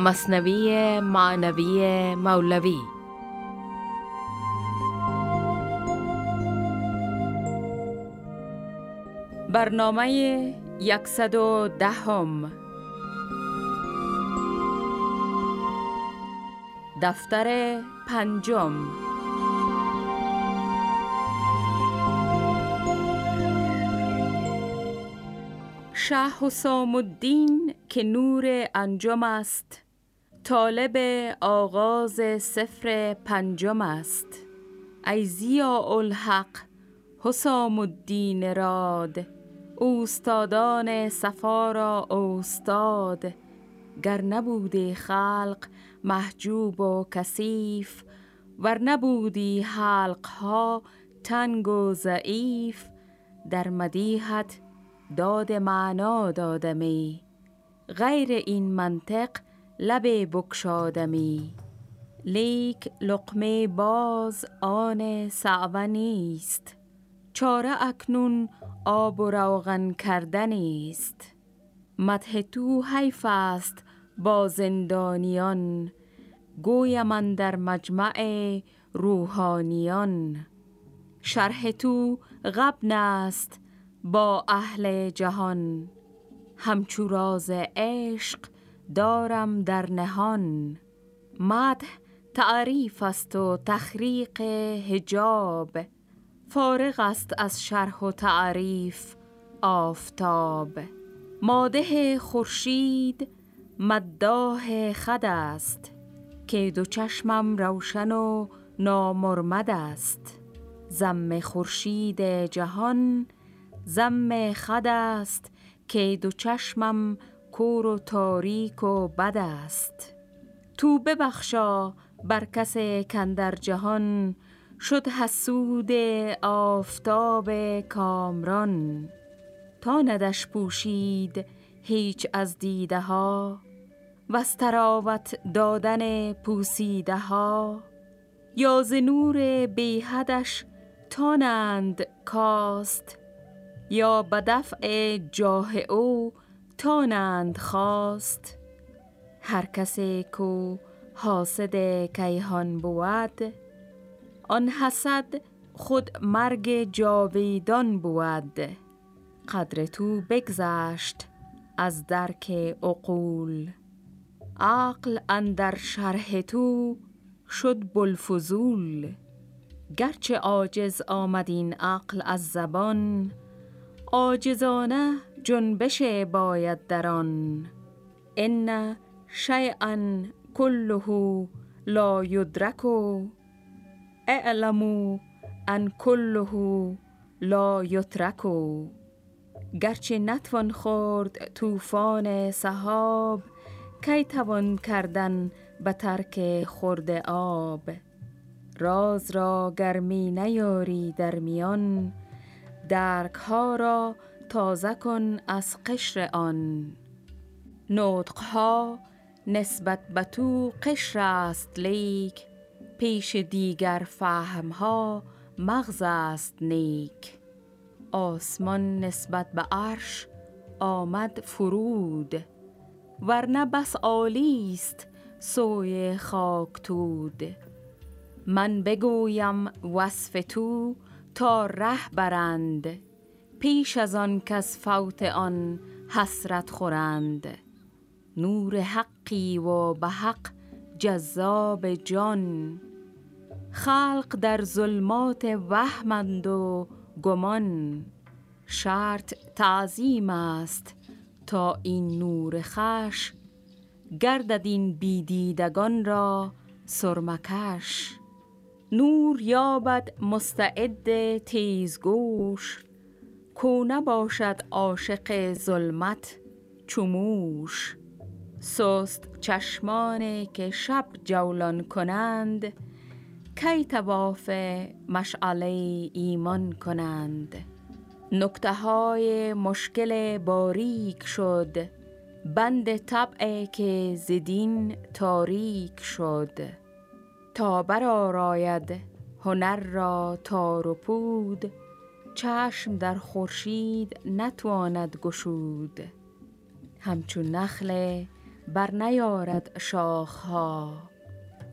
مصنوی معنوی مولوی. برنامه یکصد و دهم. دفتر پنجم. شه حسام الدین که نور انجام است. طالب آغاز سفر پنجم است. ای زیا الحق حسام الدین راد. اوستادان صفا را استاد گر نبودی خلق محجوب و کثیف. ور نبودی حلق ها تنگ و ضعیف. در مدیحت داد معنا دادمی. غیر این منطق لب بکشادمی لیک لقمه باز آن صعبه نیست. چاره اکنون آب و روغن کردنی است. تو حیف است با زندانیان. گوی من در مجمع روحانیان. شرح تو غبن است با اهل جهان. همچو راز عشق دارم در نهان. مدح تعریف است و تخریق هجاب فارغ است از شرح و تعریف آفتاب. ماده خورشید مداح خد است که دو چشمم روشن و نامرمد است. زم خورشید جهان زم خد است که دو چشمم کور و تاریک و بد است. تو ببخشا بر کس کندر جهان شد حسود آفتاب کامران. تا ندش پوشید هیچ از دیده ها و تراوت دادن پوسیده ها یا ز نور بیحدش تانند کاست یا به دفع جاه او تانند خواست. هر کسی کو حاسد کیهان بود آن حسد خود مرگ جاویدان بود. قدر تو بگذشت از درک عقول. عقل اندر شرح تو شد بلفزول گرچه عاجز آمد این عقل از زبان عاجزانه جنبش باید در آن. ان شیئا کله لا یدرک اعلموا ان کله لا یترک. گرچه نتوان خورد طوفان سحاب کی توان کردن به ترک خورد آب؟ راز را گرمی نیاری در میان. درک ها را تازه کن از قشر آن. نطق ها نسبت به تو قشر است لیک پیش دیگر فهم ها مغز است نیک. آسمان نسبت به عرش آمد فرود ورنه بس عالی است سوی خاکتود. من بگویم وصف تو تا ره برند پیش از آن کس فوت آن حسرت خورند. نور حقی و به حق جذاب جان. خلق در ظلمات وهمند و گمان. شرط تعظیم است تا این نور خش گردد این بیدیدگان را سرمکش. نور یابد مستعد تیزگوش کو نباشد عاشق ظلمت چموش سست چشمان که شب جولان کنند کی تواف مشعله ایمان کنند. نکته های مشکل باریک شد بند طبع که زدین تاریک شد. تا برآراید هنر را تار و پود. چشم در خورشید نتواند گشود. همچون نخل بر نیارد شاخها.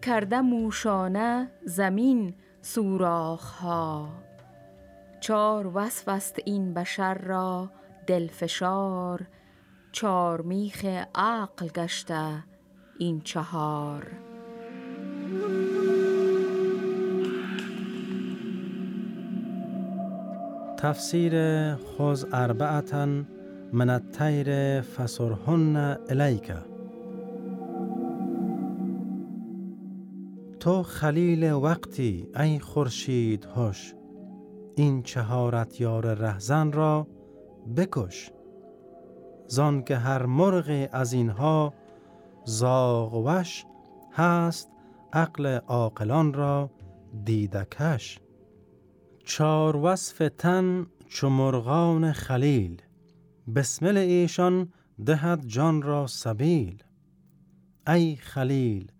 کرده موشانه زمین سوراخها. چار وصف است این بشر را دلفشار چار میخ عقل گشته این چهار. تفسیر خوز اربعتا من الطیر فسرهن الیک. تو خلیل وقتی ای خورشید هوش این چهارت یار رهزن را بکش. زان که هر مرغ از اینها زاغوش هست عقل عاقلان را دیدکش. چار وصف تن چو مرغان خلیل بسمل ایشان دهد جان را سبیل. ای خلیل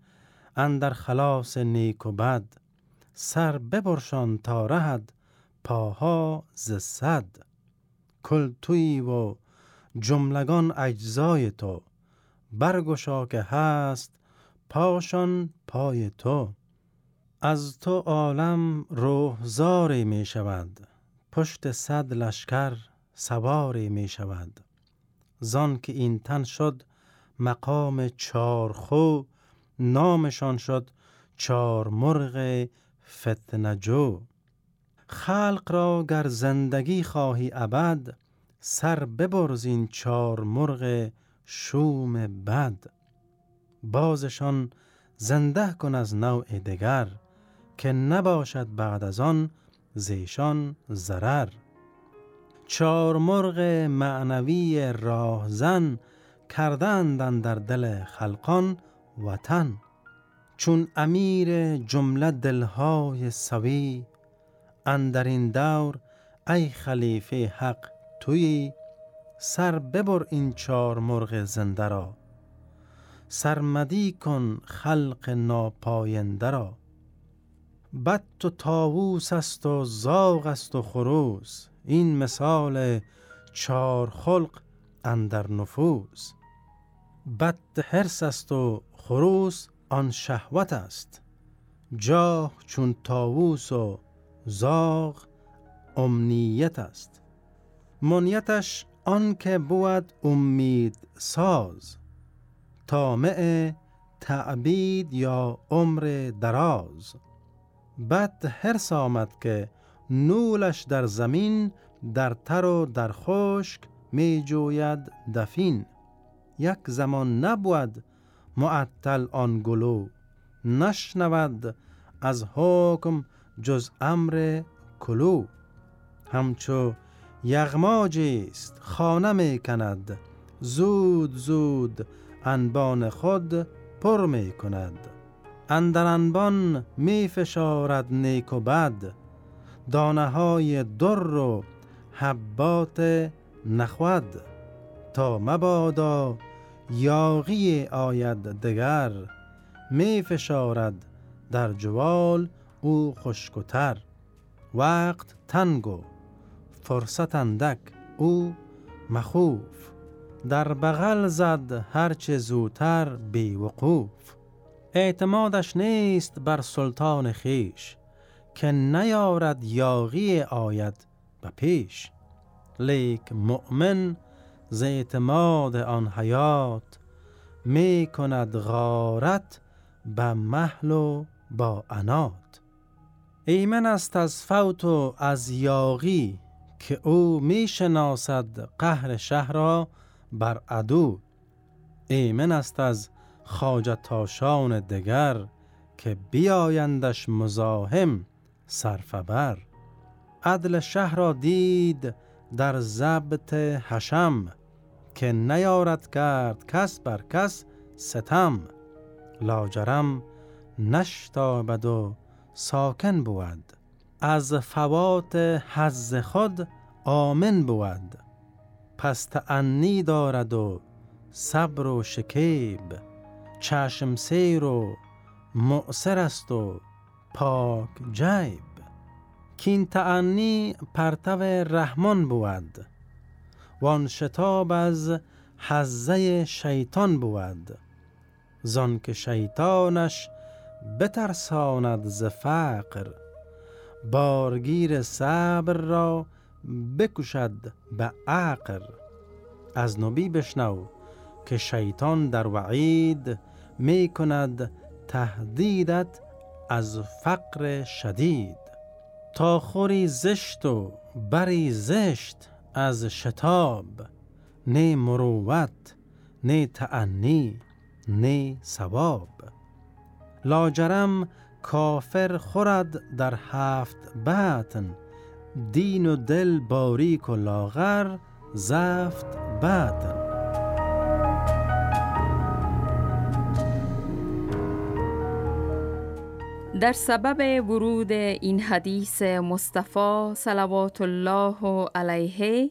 اندر خلاص نیک و بد سر ببرشان تا رهد پاها ز صد. کل توی و جملگان اجزای تو برگشا که هست پاشان پای تو. از تو عالم روحزاری می شود. پشت صد لشکر سواری می شود. زان که این تن شد مقام چارخو نامشان شد چار مرغ فتنجو خلق را گر زندگی خواهی ابد سر ببرز این چار مرغ شوم بد. بازشان زنده کن از نوع دگر. که نباشد بعد از آن زیشان ضرر. چار مرغ معنوی راهزن کردندن در دل خلقان وطن. چون امیر جمله دلهای سوی اندر این دور ای خلیفه حق توی سر ببر این چار مرغ زنده را. سرمدی کن خلق ناپاینده را. بط و تاووس است و زاغ است و خروس. این مثال چار خلق اندر نفوس. بد حرس است و خروس آن شهوت است. جاه چون تاووس و زاغ امنیت است. منیتش آن که بود امید ساز. تامع تعبید یا عمر دراز. بد حرس آمد که نولش در زمین در تر و در خشک می جوید دفین. یک زمان نبود معطل آن گلو نشنود از حکم جز امر کلو. همچو یغماجی است خانه می کند زود زود انبان خود پر می کند اندر انبان می فشارد نیک و بد دانه های در و حبات نخود. تا مبادا یاغی آید دگر می فشارد در جوال او خشکتر وقت تنگو فرصت اندک او مخوف. در بغل زد هرچه زودتر بی وقوف. اعتمادش نیست بر سلطان خیش که نیارد یاغی آید به پیش. لیک مؤمن ز اعتماد آن حیات می کند غارت به محل و با انات. ایمن است از فوت و از یاغی که او می شناسد قهر شهر را بر عدو. ایمن است از خاجتاشان دگر که بیایندش مزاحم سرفبر. عدل شهر را دید در ضبط حشم که نیارد کرد کس بر کس ستم. لاجرم نشتابد و ساکن بود. از فوات حز خود آمن بود. پس تعنی دارد و صبر و شکیب چشم سیر و مؤثر است و پاک جیب. کین تعنی پرتو رحمان بود. وان شتاب از حزه شیطان بود. زان که شیطانش بترساند ز فقر بارگیر صبر را بکشد به عقر. از نبی بشنو که شیطان در وعید می کند تهدیدت از فقر شدید. تا خوری زشت و بری زشت از شتاب. نه مروت نه تعنی نه ثواب. لاجرم کافر خورد در هفت بطن. دین و دل باریک و لاغر زفت بطن. در سبب ورود این حدیث مصطفی صلوات الله علیه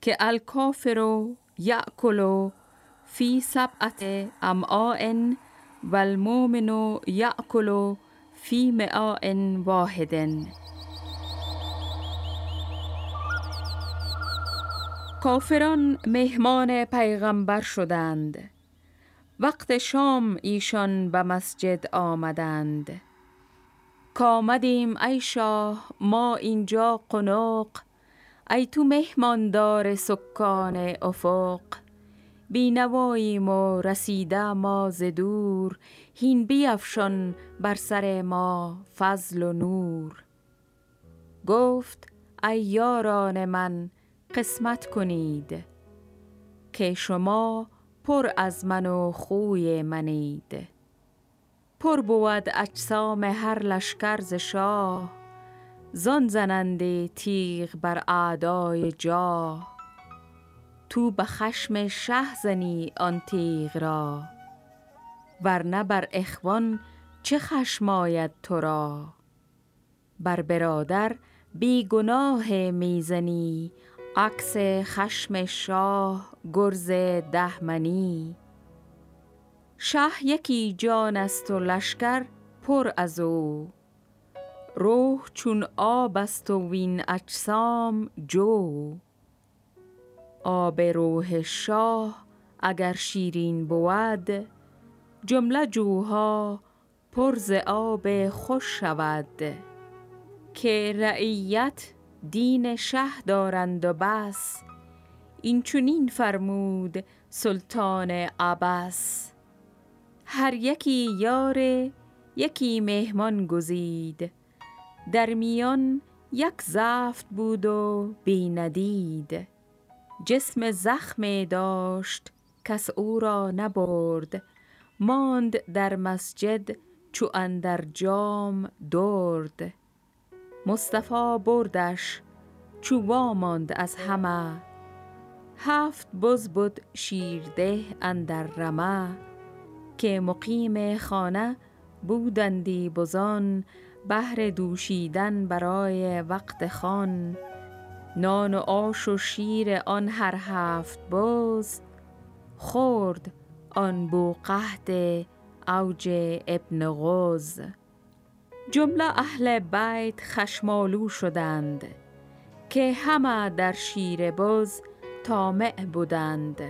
که الکافر یأکل فی سبعت امعاء و المؤمن یأکل فی معاء واحد. کافران مهمان پیغمبر شدند. وقت شام ایشان به مسجد آمدند. کامدیم ای شاه ما اینجا قنوق ای تو مهماندار سکان افق. بینواییم و رسیده ما ز دور. هین بیفشان بر سر ما فضل و نور. گفت ای یاران من قسمت کنید که شما پر از من و خوی منید. پر بود اجسام هر لشکر ز شاه. زان زننده تیغ بر اعدای جاه. تو به خشم شه زنی آن تیغ را ورنه بر اخوان چه خشم آید تو را؟ بر برادر بی گناه می‌زنی عکس خشم شاه گرز دهمنی. شه یکی جان است و لشکر پر از او. روح چون آب است و وین اجسام جو. آب روح شاه اگر شیرین بود جمله جوها پر ز آب خوش شود. که رعیت دین شه دارند و بس این چونین فرمود سلطان عبس. هر یکی یار یکی مهمان گزید. در میان یک زفت بود و بیندید جسم زخم داشت کس او را نبرد. ماند در مسجد چو اندر جام درد. مصطفی بردش چو ماند از همه. هفت بز بود شیرده اندر رمه. که مقیم خانه بودندی بزان بهر دوشیدن برای وقت خان نان و آش و شیر آن هر هفت باز خورد آن بو قهد اوج ابن غوز جمله اهل بیت خشمالو شدند که همه در شیر باز تامع بودند.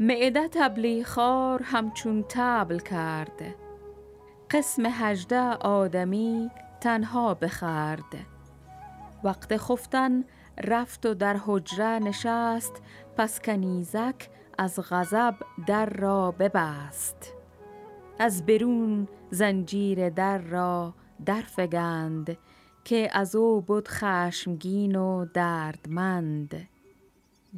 معده تبلی خار همچون تبل کرد قسم هجده آدمی تنها بخرد وقت خفتن رفت و در حجره نشست پس کنیزک از غضب در را ببست. از برون زنجیر در را درفگند که از او بود خشمگین و دردمند.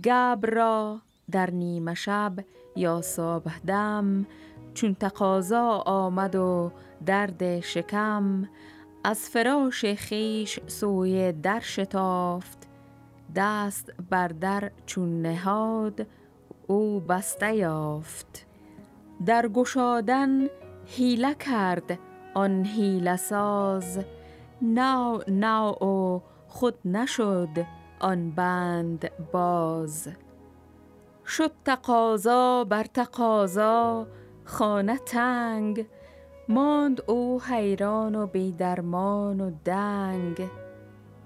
گبر را در نیمه شب یا صبح دم چون تقاضا آمد و درد شکم از فراش خیش سوی در شتافت دست بر در چون نهاد او بسته یافت. در گشادن حیله کرد آن حیله ساز نو نو و خود نشد آن بند باز. شد تقاضا بر تقاضا خانه تنگ. ماند او حیران و بیدرمان و دنگ.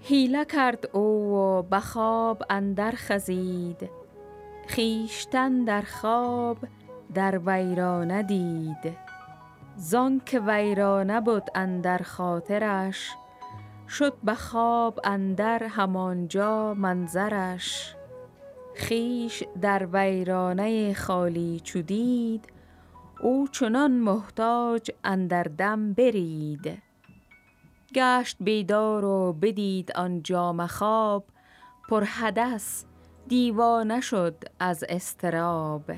حیله کرد او و به خواب اندر خزید. خیشتن در خواب در ویرانه دید. زان که ویرانه بود اندر خاطرش شد به خواب اندر همانجا منظرش. خیش در ویرانه خالی چودید او چنان محتاج اندر دم برید. گشت بیدار و بدید آن جام خواب پر حدث دیوانه شد از استراب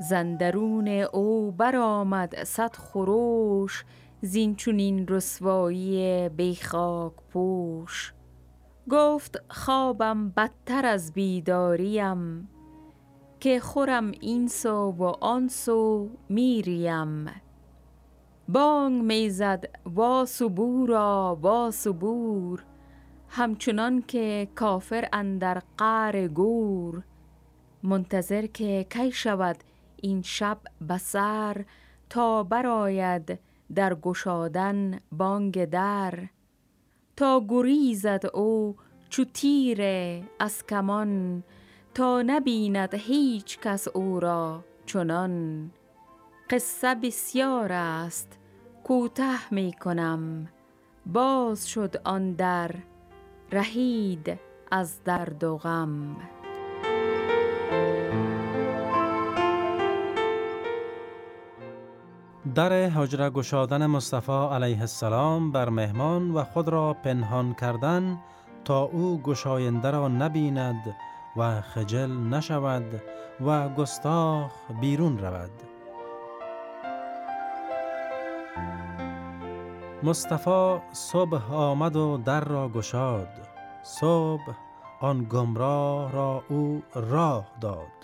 زندرون او برآمد صد خروش زین چونین رسوایی بیخاک پوش. گفت خوابم بدتر از بیداریم که خورم این سو و آن سو میریم. بانگ می‌زد وا صبورا وا صبور همچنان که کافر اندر قعر گور. منتظر که کی شود این شب بسر تا براید در گشادن بانگ در. تا گریزد او چو تیر از کمان تا نبیند هیچ کس او را چنان. قصه بسیار است کوته می کنم. باز شد آن در رهید از درد و غم. در حجره گشادن مصطفی علیه السلام بر مهمان و خود را پنهان کردن تا او گشاینده را نبیند و خجل نشود و گستاخ بیرون رود. مصطفی صبح آمد و در را گشاد. صبح آن گمراه را او راه داد.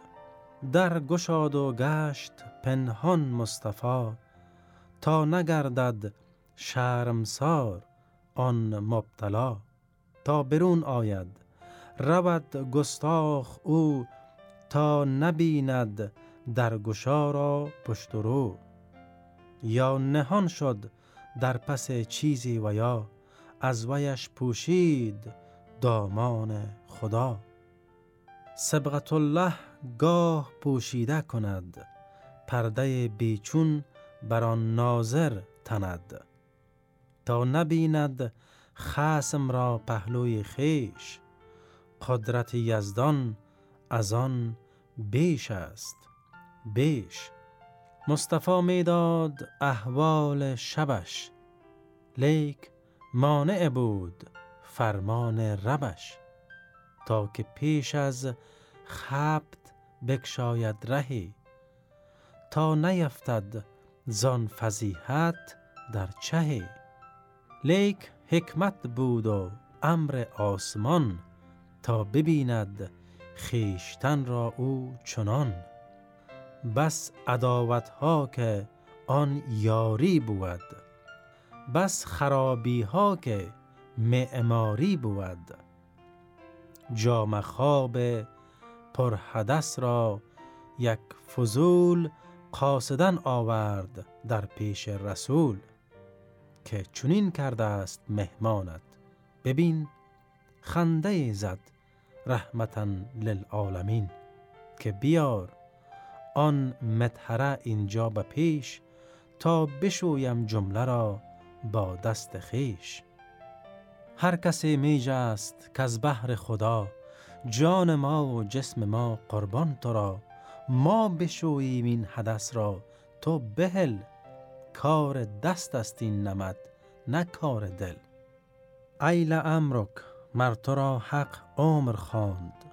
در گشاد و گشت پنهان مصطفی تا نگردد شرمسار آن مبتلا. تا برون آید رود گستاخ او تا نبیند در گشا را پشت رو. یا نهان شد در پس چیزی و یا از ویش پوشید دامان خدا. سبغت الله گاه پوشیده کند پرده بیچون بر آن ناظر تند. تا نبیند خاسم را پهلوی خیش قدرت یزدان از آن بیش است بیش. مصطفی می‌داد احوال شبش لیک مانع بود فرمان ربش. تا که پیش از خبت بکشاید رهی تا نیفتد زان فضیحت در چهی لیک حکمت بود و امر آسمان تا ببیند خیشتن را او چنان. بس عداوت ها که آن یاری بود بس خرابی ها که معماری بود. جام خواب پرحدث را یک فضول قاصدن آورد در پیش رسول که چنین کرده است مهمانت. ببین خنده زد رحمتا للعالمین که بیار آن متحره اینجا به پیش تا بشویم جمله را با دست خیش. هر کسی میج است که از بحر خدا جان ما و جسم ما قربان تو را ما بشوییم این حدث را تو بهل کار دست است این نمد نه کار دل. ایل امرک مر تو را حق عمر خواند.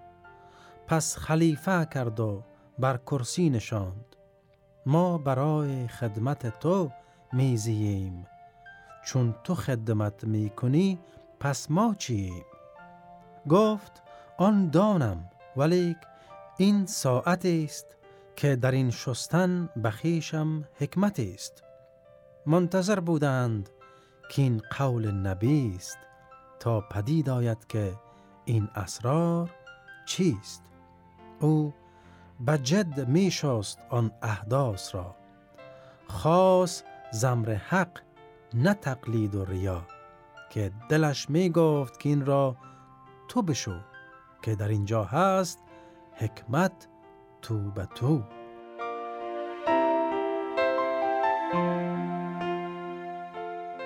پس خلیفه کرد و بر کرسی نشاند. ما برای خدمت تو میزییم. چون تو خدمت می‌کنی پس ما چیم گفت آن دانم ولیک این ساعت است که در این شستن بخیشم حکمت است. منتظر بودند که این قول نبی است تا پدید آید که این اسرار چیست. او به جد می شست آن احداث را. خاص زمر حق نه تقلید و ریا که دلش می گفت که این را تو بشو که در اینجا هست حکمت تو به تو.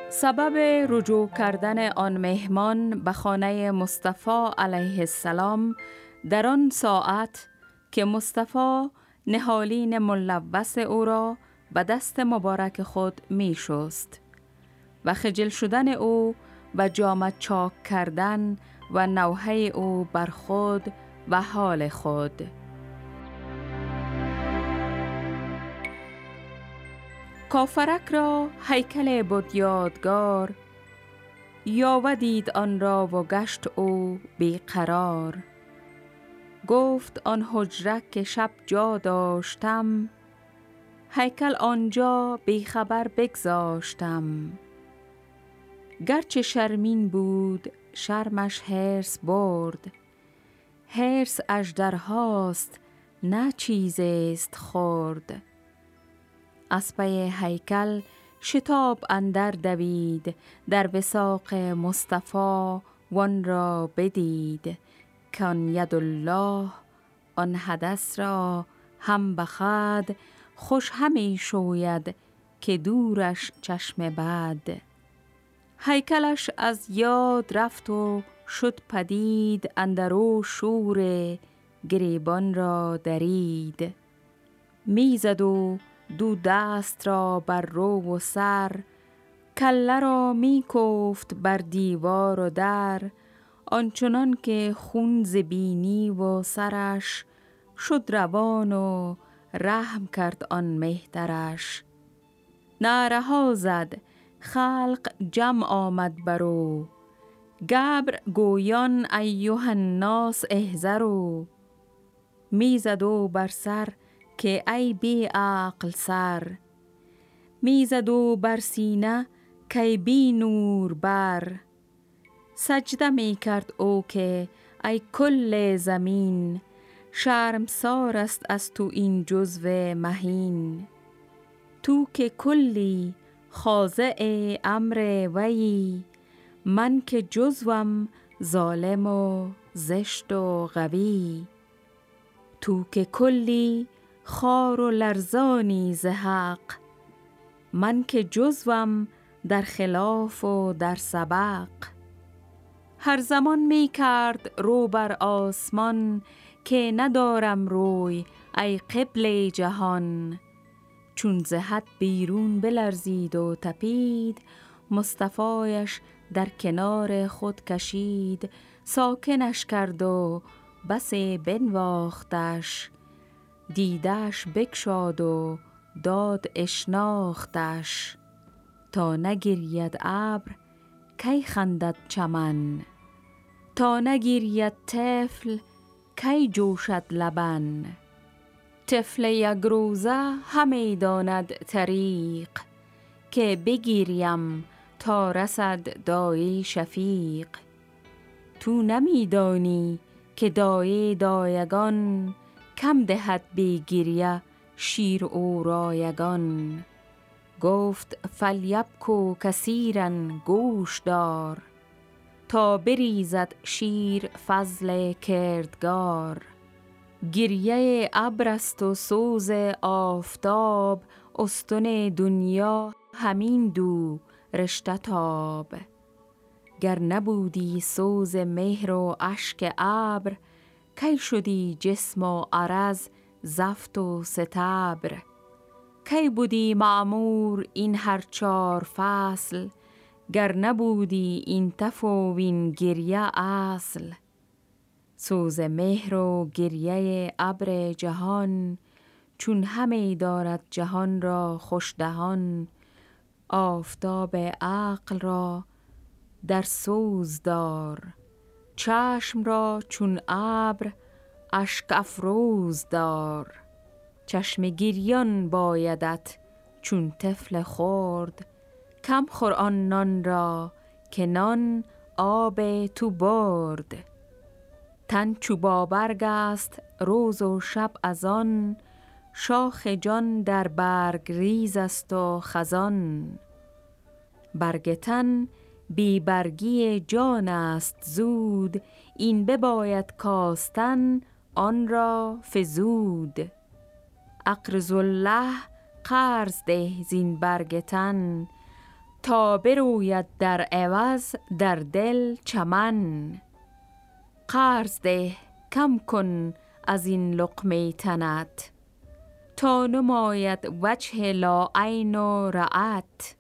سبب رجوع کردن آن مهمان به خانه مصطفی علیه السلام در آن ساعت که مصطفی نهالین ملوث او را به دست مبارک خود می شست و خجل شدن او و جامع چاک کردن و نوحه او بر خود و حال خود. کافرک را هیکل بود یادگار یاودید آن را و گشت او بیقرار. گفت آن حجرک که شب جا داشتم هیکل آنجا بیخبر بگذاشتم. گرچه شرمین بود شرمش هرس برد. هرس اجدرهاست نه چیزست خورد اسبه هیکل شتاب اندر دوید در وساق مصطفی وان را بدید. کان ید الله آن حدث را هم بخد خوش همی شوید که دورش چشم بد. هیکلش از یاد رفت و شد پدید اندرو شور گریبان را درید. می‌زد و دو دست را بر رو و سر کله را می کفت بر دیوار و در آنچنان که خون زبینی و سرش شد روان و رحم کرد آن مهترش. نعره زد خلق جمع آمد برو گبر گویان ایوه الناس احذرو می‌زد و بر سر که ای بی عقل سر. می‌زد و بر سینه که بی نور بر. سجده می کرد او که ای کل زمین. شرم سار است از تو این جزو مهین. تو که کلی خاضع امر وی. من که جزوم ظالم و زشت و قوی. تو که کلی خار و لرزانی ز حق. من که جزوم در خلاف و در سبق. هر زمان می کرد رو بر آسمان که ندارم روی ای قبل جهان. چون زهد بیرون بلرزید و تپید مصطفایش در کنار خود کشید ساکنش کرد و بس بنواختش. دیدش بکشاد و داد اشناختش. تا نگرید ابر کی خندد چمن؟ تا نگیرید طفل کی جوشد لبن؟ طفل یک روزه همه داند طریق. که بگیریم تا رسد دایی شفیق. تو نمیدانی که دایه دایگان کم دهد بگیریه شیر او رایگان. گفت فلیبکو کثیرن گوش دار تا بریزد شیر فضل کردگار. گریه ابرست و سوز آفتاب استن دنیا همین دو. رشته گر نبودی سوز مهر و اشک ابر کی شدی جسم و عرض زفت و ستبر؟ کی بودی معمور این هر چار فصل گر نبودی این تف و وین گریه اصل؟ سوز مهر و گریه ابر جهان چون همه دارد جهان را خوشدهان آفتاب عقل را در سوز دار. چشم را چون ابر اشک افروز دار. چشم گریان بایدت چون طفل خورد کم خور آن نان را که نان آب تو برد. تن چوبا برگ است روز و شب از آن شاخ جان در برگ ریز است و خزان. برگ تن بی برگی جان است زود این بباید کاستن آن را فزود. اقرض الله قرض ده زین برگ تن تا بروید در عوض در دل چمن. قرض ده کم کن از این لقمه تنت. تا نماید وجه لا عین و رعت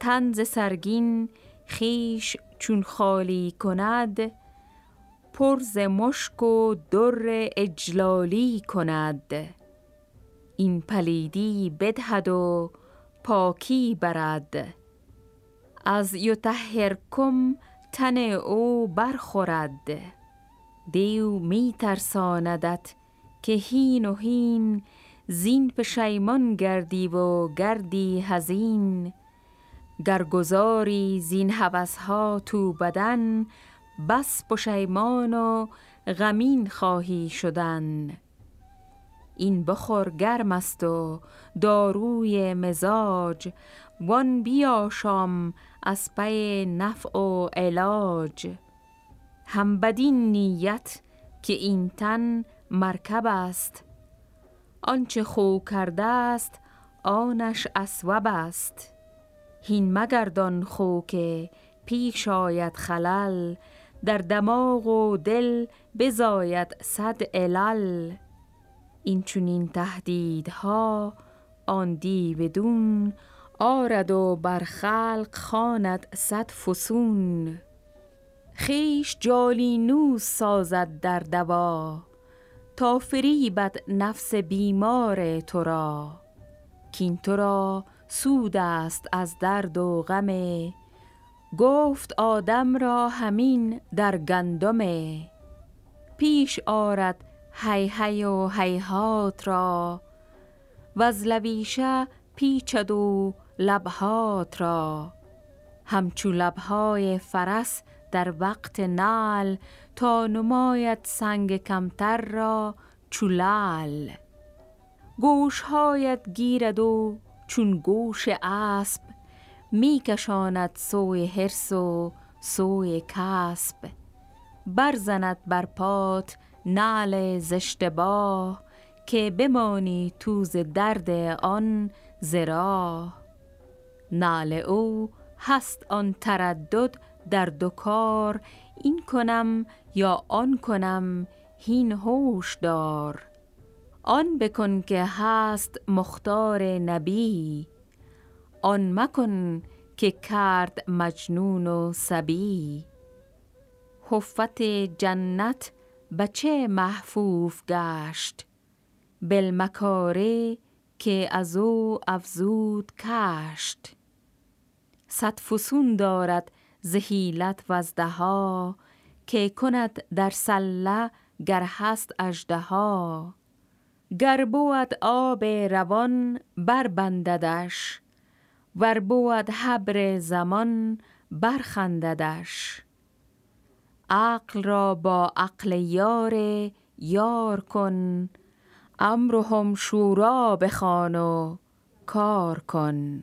تنز سرگین خیش چون خالی کند پرز مشک و در اجلالی کند. این پلیدی بدهد و پاکی برد. از یطهرکم تن او برخورد. دیو می ترساندت که هین و هین زین پشیمان گردی و گردی هزین گرگزاری زین ها تو بدن بس پشیمان و غمین خواهی شدن. این بخور گرم است و داروی مزاج وان بیاشام از پی نفع و علاج. هم بدین نیت که این تن مرکب است. آنچه خو کرده است آنش اسوب است. هین مگردان خو که پیش آید خلل در دماغ و دل بزاید صد علل. این چونین تهدیدها آن دی بدون آرد و بر خلق خاند صد فسون. خیش جالینوس سازد در دوا تا فریبد نفس بیمار تو را کین تو را سود است از درد و غم. گفت آدم را همین در گندم. پیش آرد هی هی و هیهات را و از لویشه پیچد و لبهات را. همچو لبهای فرس در وقت نال تا نماید سنگ کمتر را چولال گوشهایت گیرد و چون گوش اسب میکشاند سوی حرس و سوی کسب. برزند بر پات نعل زشتباه که بمانی توز درد آن زرا نعل او هست آن تردد در دو کار این کنم یا آن کنم هین هوش دار. آن بکن که هست مختار نبی. آن مکن که کرد مجنون و سبی. حفت جنت بچه محفوف گشت. بالمکاره که از او افزود کشت. صد فسون دارد زهیلت وزدها که کند در سله گر هست اژدها. گر بود آب روان بربنددش ور بود حبر زمان برخنددش. عقل را با عقل یار یار کن امرهم شورا بخوان و کار کن.